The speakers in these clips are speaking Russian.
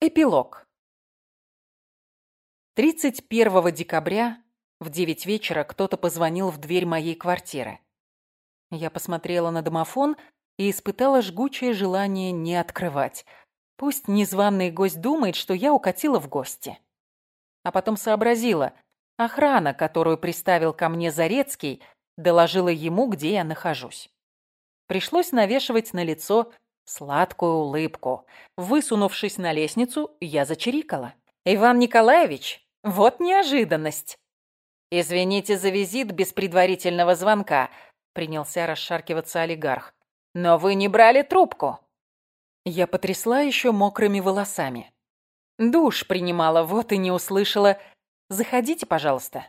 Эпилог. 31 декабря в 9 вечера кто-то позвонил в дверь моей квартиры. Я посмотрела на домофон и испытала жгучее желание не открывать. Пусть незваный гость думает, что я укатила в гости. А потом сообразила, охрана, которую приставил ко мне Зарецкий, доложила ему, где я нахожусь. Пришлось навешивать на лицо сладкую улыбку. Высунувшись на лестницу, я зачирикала. «Иван Николаевич, вот неожиданность!» «Извините за визит без предварительного звонка», — принялся расшаркиваться олигарх. «Но вы не брали трубку». Я потрясла еще мокрыми волосами. Душ принимала, вот и не услышала. «Заходите, пожалуйста».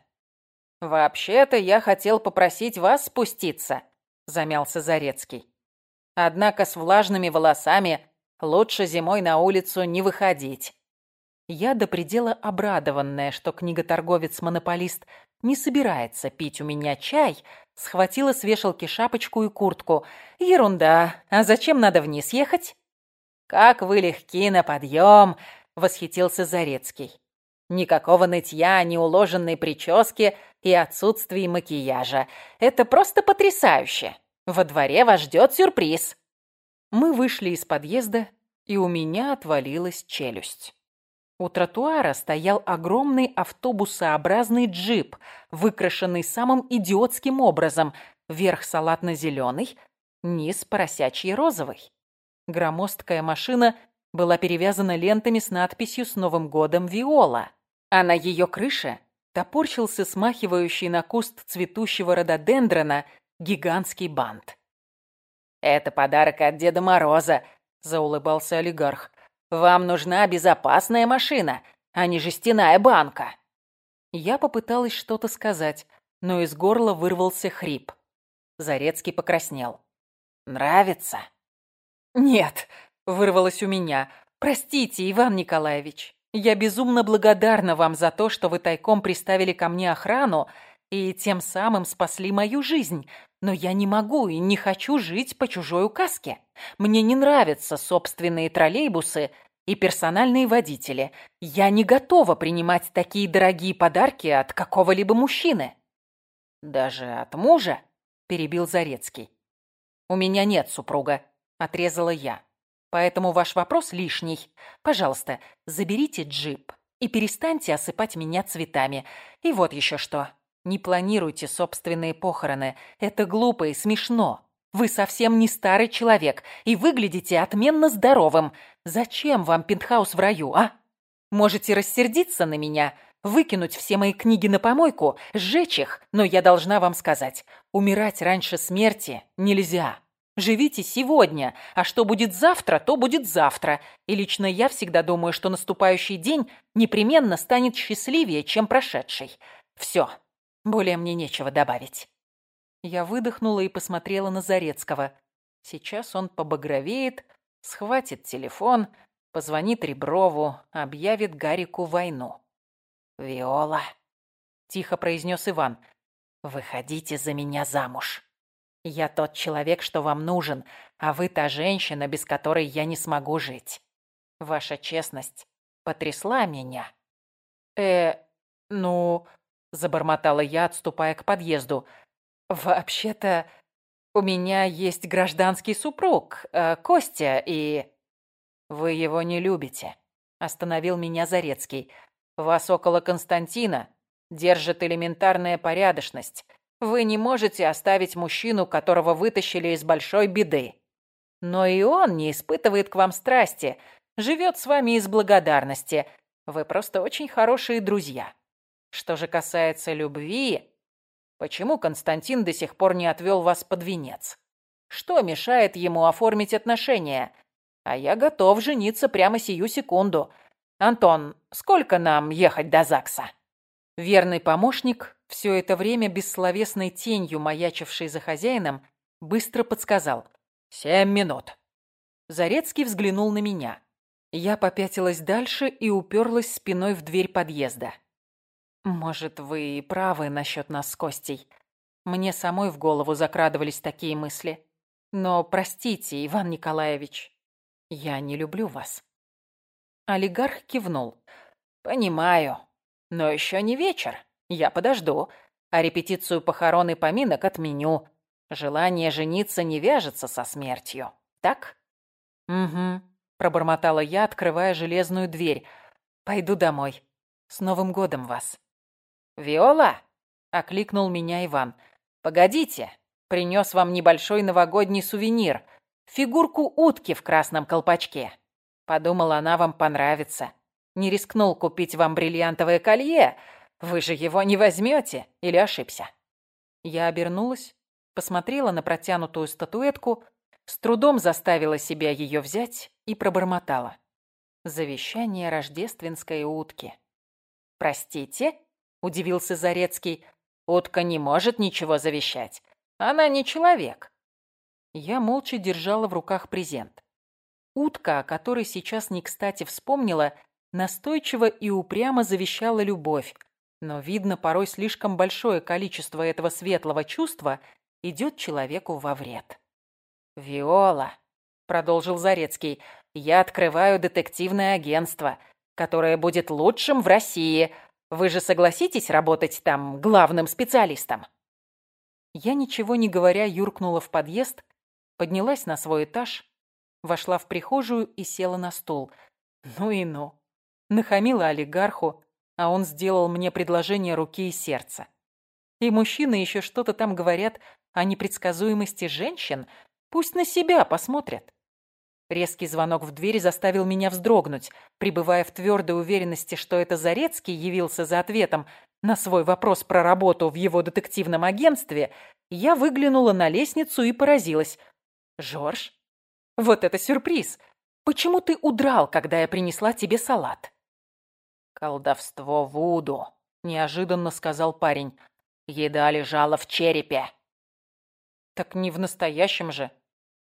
«Вообще-то я хотел попросить вас спуститься», — замялся Зарецкий. Однако с влажными волосами лучше зимой на улицу не выходить. Я до предела обрадованная, что книготорговец-монополист не собирается пить у меня чай, схватила с вешалки шапочку и куртку. Ерунда, а зачем надо вниз ехать? «Как вы легки на подъем!» — восхитился Зарецкий. «Никакого нытья, неуложенной прически и отсутствия макияжа. Это просто потрясающе!» Во дворе вас ждет сюрприз. Мы вышли из подъезда, и у меня отвалилась челюсть. У тротуара стоял огромный автобусообразный джип, выкрашенный самым идиотским образом. Верх салатно-зеленый, низ поросячий розовый. Громоздкая машина была перевязана лентами с надписью «С Новым годом, Виола», а на ее крыше топорщился смахивающий на куст цветущего рододендрона гигантский бант. «Это подарок от Деда Мороза», — заулыбался олигарх. «Вам нужна безопасная машина, а не жестяная банка». Я попыталась что-то сказать, но из горла вырвался хрип. Зарецкий покраснел. «Нравится?» «Нет», — вырвалось у меня. «Простите, Иван Николаевич. Я безумно благодарна вам за то, что вы тайком приставили ко мне охрану и тем самым спасли мою жизнь. Но я не могу и не хочу жить по чужой указке. Мне не нравятся собственные троллейбусы и персональные водители. Я не готова принимать такие дорогие подарки от какого-либо мужчины. Даже от мужа, перебил Зарецкий. У меня нет супруга, отрезала я. Поэтому ваш вопрос лишний. Пожалуйста, заберите джип и перестаньте осыпать меня цветами. И вот еще что. Не планируйте собственные похороны. Это глупо и смешно. Вы совсем не старый человек и выглядите отменно здоровым. Зачем вам пентхаус в раю, а? Можете рассердиться на меня, выкинуть все мои книги на помойку, сжечь их, но я должна вам сказать, умирать раньше смерти нельзя. Живите сегодня, а что будет завтра, то будет завтра. И лично я всегда думаю, что наступающий день непременно станет счастливее, чем прошедший. Все, более мне нечего добавить. Я выдохнула и посмотрела на Зарецкого. Сейчас он побагровеет, схватит телефон, позвонит Реброву, объявит Гарику войну. «Виола», — тихо произнес Иван, — «выходите за меня замуж. Я тот человек, что вам нужен, а вы та женщина, без которой я не смогу жить. Ваша честность потрясла меня». «Э, ну...» Забормотала я, отступая к подъезду. «Вообще-то у меня есть гражданский супруг, э, Костя, и...» «Вы его не любите», — остановил меня Зарецкий. «Вас около Константина держит элементарная порядочность. Вы не можете оставить мужчину, которого вытащили из большой беды. Но и он не испытывает к вам страсти, живет с вами из благодарности. Вы просто очень хорошие друзья. Что же касается любви, почему Константин до сих пор не отвел вас под венец? Что мешает ему оформить отношения? А я готов жениться прямо сию секунду. Антон, сколько нам ехать до ЗАГСа?» Верный помощник, все это время бессловесной тенью маячивший за хозяином, быстро подсказал. «Семь минут». Зарецкий взглянул на меня. Я попятилась дальше и уперлась спиной в дверь подъезда. Может, вы и правы насчет нас с Костей. Мне самой в голову закрадывались такие мысли. Но простите, Иван Николаевич, я не люблю вас. Олигарх кивнул. «Понимаю. Но еще не вечер. Я подожду. А репетицию похорон и поминок отменю. Желание жениться не вяжется со смертью. Так?» «Угу», — пробормотала я, открывая железную дверь. «Пойду домой. С Новым годом вас!» «Виола!» — окликнул меня Иван. «Погодите, принес вам небольшой новогодний сувенир. Фигурку утки в красном колпачке. Подумала, она вам понравится. Не рискнул купить вам бриллиантовое колье. Вы же его не возьмете или ошибся?» Я обернулась, посмотрела на протянутую статуэтку, с трудом заставила себя ее взять и пробормотала. Завещание рождественской утки. «Простите?» – удивился Зарецкий. «Утка не может ничего завещать. Она не человек». Я молча держала в руках презент. Утка, о которой сейчас не кстати вспомнила, настойчиво и упрямо завещала любовь, но, видно, порой слишком большое количество этого светлого чувства идет человеку во вред. «Виола», — продолжил Зарецкий, — «я открываю детективное агентство которое будет лучшим в России. Вы же согласитесь работать там главным специалистом?» Я, ничего не говоря, юркнула в подъезд, поднялась на свой этаж, вошла в прихожую и села на стул. Ну и ну. Нахамила олигарху, а он сделал мне предложение руки и сердца. И мужчины еще что-то там говорят о непредсказуемости женщин. Пусть на себя посмотрят. Резкий звонок в дверь заставил меня вздрогнуть. Пребывая в твердой уверенности, что это Зарецкий явился за ответом на свой вопрос про работу в его детективном агентстве, я выглянула на лестницу и поразилась. «Жорж, вот это сюрприз! Почему ты удрал, когда я принесла тебе салат?» «Колдовство Вуду», — неожиданно сказал парень. «Еда лежала в черепе». «Так не в настоящем же»,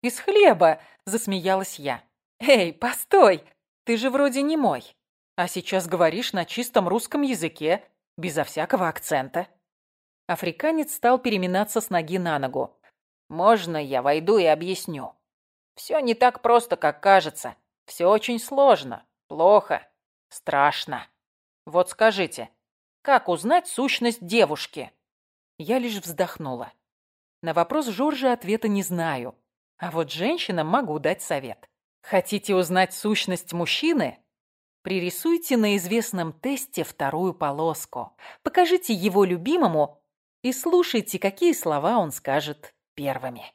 «Из хлеба!» – засмеялась я. «Эй, постой! Ты же вроде не мой. А сейчас говоришь на чистом русском языке, безо всякого акцента». Африканец стал переминаться с ноги на ногу. «Можно я войду и объясню? Все не так просто, как кажется. Все очень сложно, плохо, страшно. Вот скажите, как узнать сущность девушки?» Я лишь вздохнула. На вопрос Жоржа ответа не знаю. А вот женщинам могу дать совет. Хотите узнать сущность мужчины? Пририсуйте на известном тесте вторую полоску. Покажите его любимому и слушайте, какие слова он скажет первыми.